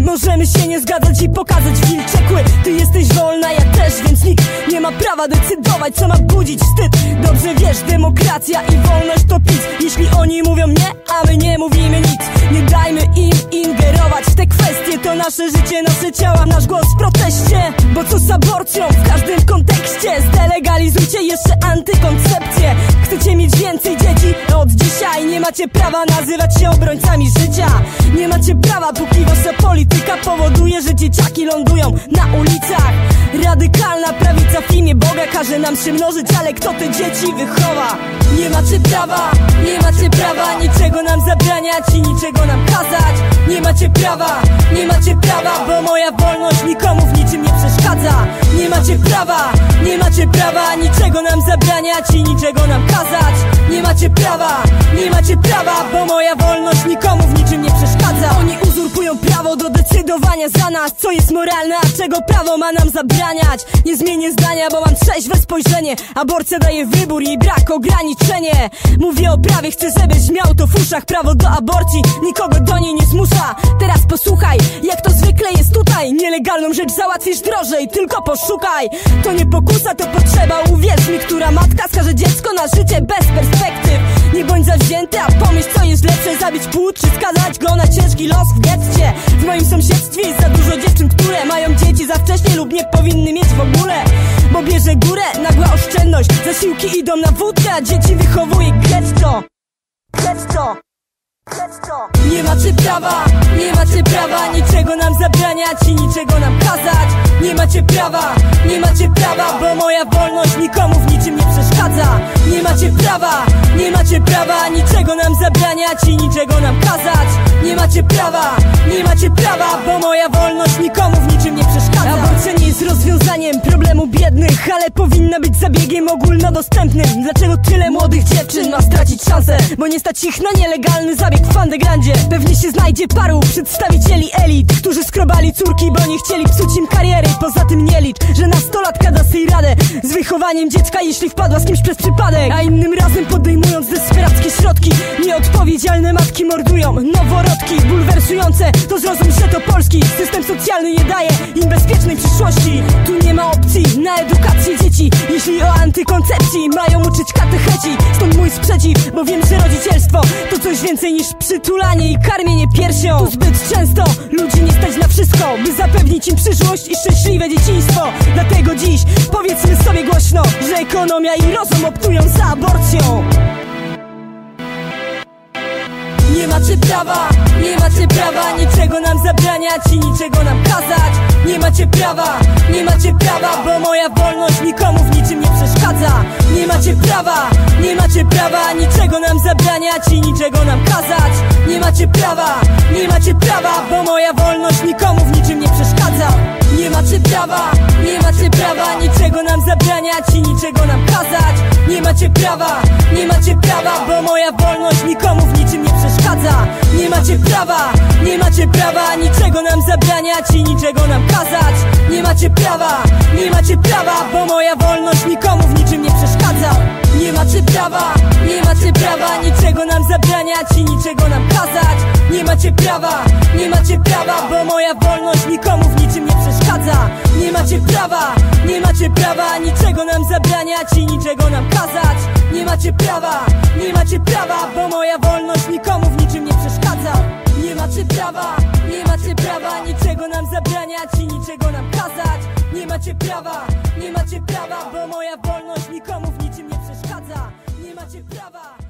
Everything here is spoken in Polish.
Możemy się nie zgadzać i pokazać wilczekły Ty jesteś wolna, ja też, więc nikt nie ma prawa decydować Co ma budzić wstyd. Dobrze wiesz, demokracja i wolność to pic Jeśli oni mówią nie, a my nie mówimy nic. Nie dajmy im ingerować w te kwestie. To nasze życie, nasze ciała, nasz głos w proteście. Bo co z aborcją? W każdym kontekście. Zdelegalizujcie jeszcze antykoncepcję. Chcecie mieć więcej dzieci? Macie prawa nazywać się obrońcami życia. Nie macie prawa, póki wasza polityka powoduje, że dzieciaki lądują na ulicach. Radykalna prawica w imię Boga każe nam się mnożyć, ale kto te dzieci wychowa? Nie macie prawa, nie macie prawa niczego nam zabraniać i niczego nam kazać. Nie macie prawa, nie macie prawa, bo moja wolność nikomu w niczym nie przeszkadza. Nie macie prawa, nie macie prawa niczego nam zabraniać i niczego nam kazać. Nie macie prawa, nie macie prawa, bo moja wolność nikomu w niczym nie przeszkadza. Oni uzurpują prawo do decydowania za nas Co jest moralne, a czego prawo ma nam zabraniać. Nie zmienię zdania, bo mam trzeźwe spojrzenie. Aborcja daje wybór i brak ograniczenie. Mówię o prawie, chcę żebyś miał to w uszach. Prawo do aborcji, nikogo do niej nie zmusza. Teraz Nielegalną rzecz załatwisz drożej, tylko poszukaj. To nie pokusa, to potrzeba, uwierz mi Która matka skaże dziecko na życie bez perspektyw. Nie bądź zawzięty, a pomyśl co jest lepsze Zabić płód, czy skazać go na ciężki los w getcie. W moim sąsiedztwie jest za dużo dziewczyn, które mają dzieci za wcześnie Lub nie powinny mieć w ogóle. Bo bierze górę, nagła oszczędność Zasiłki idą na wódkę, a dzieci wychowuje getto. Getto nie macie prawa, nie macie prawa niczego nam zabraniać i niczego nam kazać. Nie macie prawa, nie macie prawa, bo moja wolność nikomu w niczym nie przeszkadza. Nie macie prawa, nie macie prawa niczego nam zabraniać i niczego nam kazać. Nie macie prawa, nie macie prawa, bo moja wolność nikomu w niczym nie przeszkadza. Aborcja nie jest rozwiązaniem problemu biednych, ale powinna być zabiegiem ogólnodostępnym. Dlaczego tyle młodych dziewczyn ma stracić szansę? Bo nie stać ich na nielegalny zabieg w Fandegrandzie Pewnie się znajdzie paru przedstawicieli elit Którzy skrobali córki, bo nie chcieli psuć im kariery. Poza tym nie licz, że nastolatka da sobie radę Z wychowaniem dziecka, jeśli wpadła z kimś przez przypadek. A innym razem podejmując desperackie środki Nieodpowiedzialne matki mordują noworodki. Bulwersujące, to zrozum, że to polski. System socjalny nie daje im bezpiecznej przyszłości. Tu nie ma opcji na edukację dzieci. Jeśli o antykoncepcji mają uczyć katecheci Stąd mój sprzeciw, bo wiem, że rodzicielstwo To coś więcej niż przytulanie i karmienie piersią. Tu zbyt często ludzi nie stać na wszystko By zapewnić im przyszłość i szczęśliwe dzieciństwo. Dlatego dziś powiedzmy sobie głośno Że ekonomia i rozum optują za aborcją. Nie macie prawa, nie macie prawa niczego nam zabraniać i niczego nam kazać. Nie macie prawa, nie macie prawa, bo moja wolność nikomu w niczym nie przeszkadza Nie macie prawa, nie macie prawa niczego nam zabraniać i niczego nam kazać. Nie macie prawa, nie macie prawa, bo moja wolność nikomu w niczym nie przeszkadza. Nie macie prawa, nie macie prawa niczego nam zabraniać i niczego nam kazać. Nie macie prawa, nie macie prawa, bo moja wolność nikomu w niczym nie przeszkadza. Nie macie prawa, nie macie prawa niczego nam zabraniać i niczego nam kazać. Nie macie prawa, nie macie prawa, bo moja wolność nikomu w niczym nie przeszkadza. Nie macie prawa, nie macie prawa niczego nam zabraniać i niczego nam kazać. Nie macie prawa, nie macie prawa, bo moja wolność nikomu w niczym nie przeszkadza. Nie macie prawa, nie macie prawa niczego nam zabraniać i niczego nam kazać. Nie macie prawa, nie macie prawa, bo moja wolność nikomu w niczym nie przeszkadza. Nie macie prawa, nie macie prawa niczego nam zabraniać i niczego nam kazać macie prawa, nie macie prawa, bo moja wolność nikomu w niczym nie przeszkadza. Nie macie prawa